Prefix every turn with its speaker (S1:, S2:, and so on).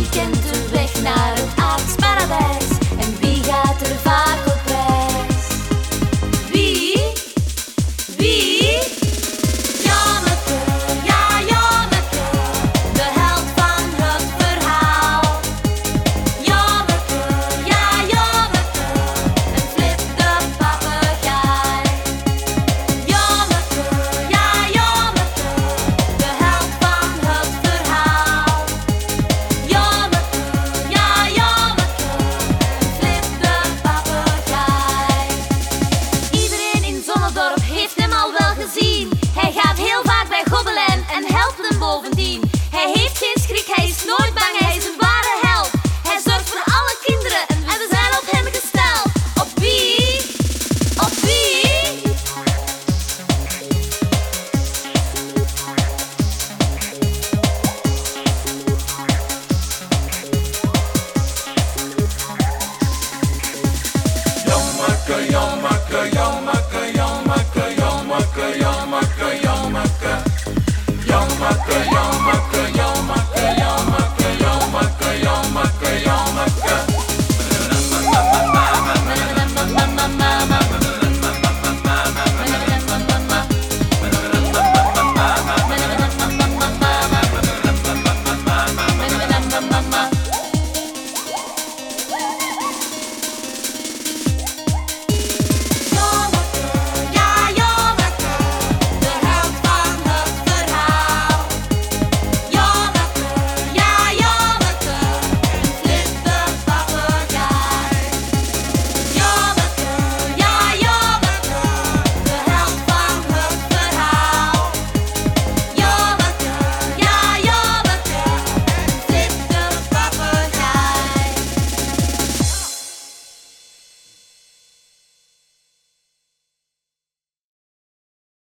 S1: weekend terug naar het